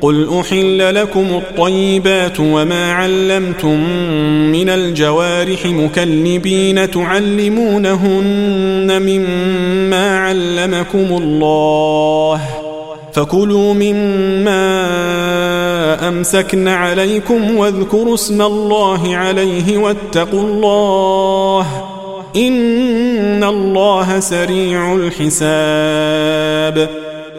قل أحل لكم الطيبات وما علمتم من الجوارح مكلبين تعلمونهن مما علمكم الله فكلوا مما أمسكن عليكم واذكروا اسم الله عليه واتقوا الله إن الله سريع الحساب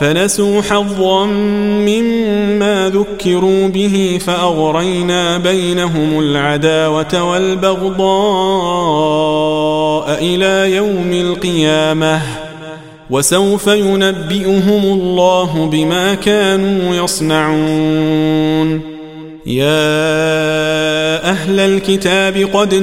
فنسوا حظا مما ذكروا به فأغرينا بينهم العداوة والبغضاء إلى يوم القيامة وسوف ينبئهم الله بما كانوا يصنعون يا أهل الكتاب قد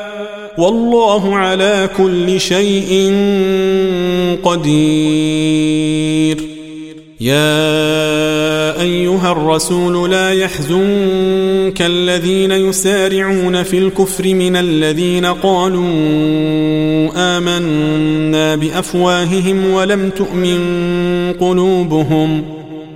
والله على كل شيء قدير. يا أيها الرسول لا يحزنك الذين يسارعون في الكفر من الذين قالوا آمنا بأفواههم ولم تؤمن قلوبهم.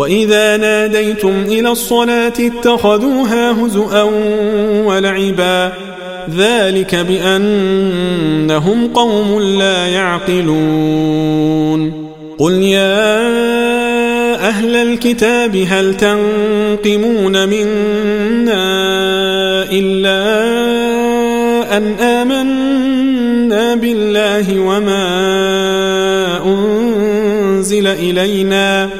وإذا ناديتم إلى الصلاة اتخذوها هزؤا ولعبا ذلك بأنهم قوم لا يعقلون قل يا أهل الكتاب هل تنقمون منا إلا أن آمنا بالله وما أنزل إلينا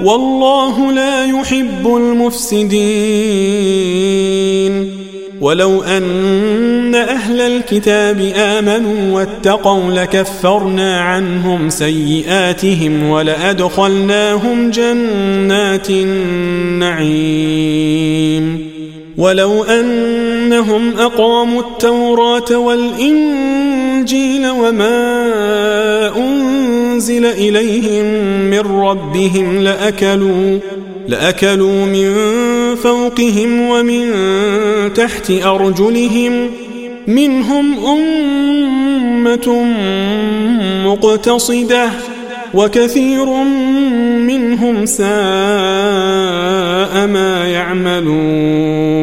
والله لا يحب المفسدين. ولو أن أهل الكتاب آمنوا واتقوا لكفرنا عنهم سيئاتهم ولأدخلناهم جنات النعيم. ولو أنهم أقاموا التوراة والإنجيل وما أنزل إليهم من ربهم لأكلوا لأكلوا من فوقهم ومن تحت أرجلهم منهم أمة مقتصدة وكثير منهم ساء ما يعملون.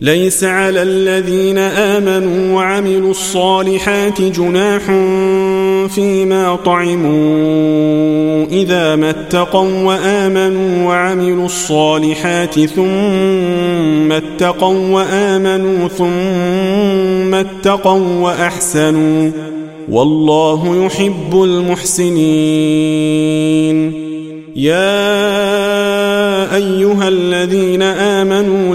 ليس على الذين آمنوا وعملوا الصالحات جناح فيما طعموا إذا ما اتقوا وآمنوا وعملوا الصالحات ثم اتقوا وآمنوا ثم اتقوا وأحسنوا والله يحب المحسنين. يا أيها الذين آمنوا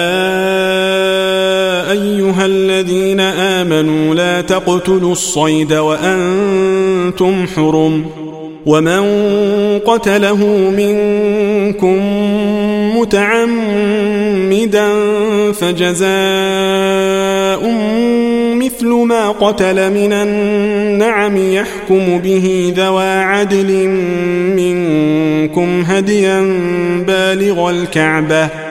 تقتلوا الصيد وأنتم حرم ومن قتله منكم متعمدا فجزاء مثل ما قتل من النعم يحكم به ذوى عدل منكم هديا بالغ الكعبة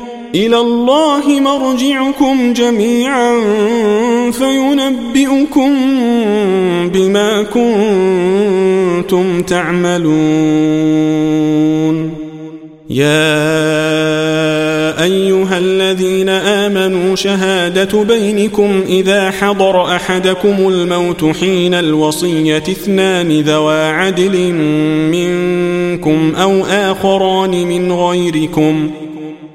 إلى الله مرجعكم جميعا فينبئكم بما كنتم تعملون. يا أيها الذين آمنوا شهادة بينكم إذا حضر أحدكم الموت حين الوصية اثنان ذوى عدل منكم أو آخران من غيركم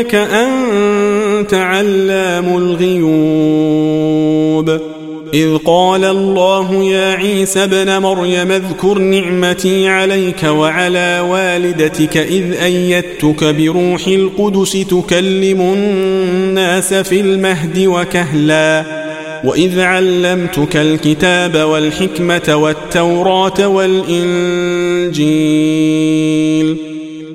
إنك أنت علام الغيوب. إذ قال الله يا عيسى ابن مريم اذكر نعمتي عليك وعلى والدتك إذ أيدتك بروح القدس تكلم الناس في المهد وكهلا. وإذ علمتك الكتاب والحكمة والتوراة والإنجيل.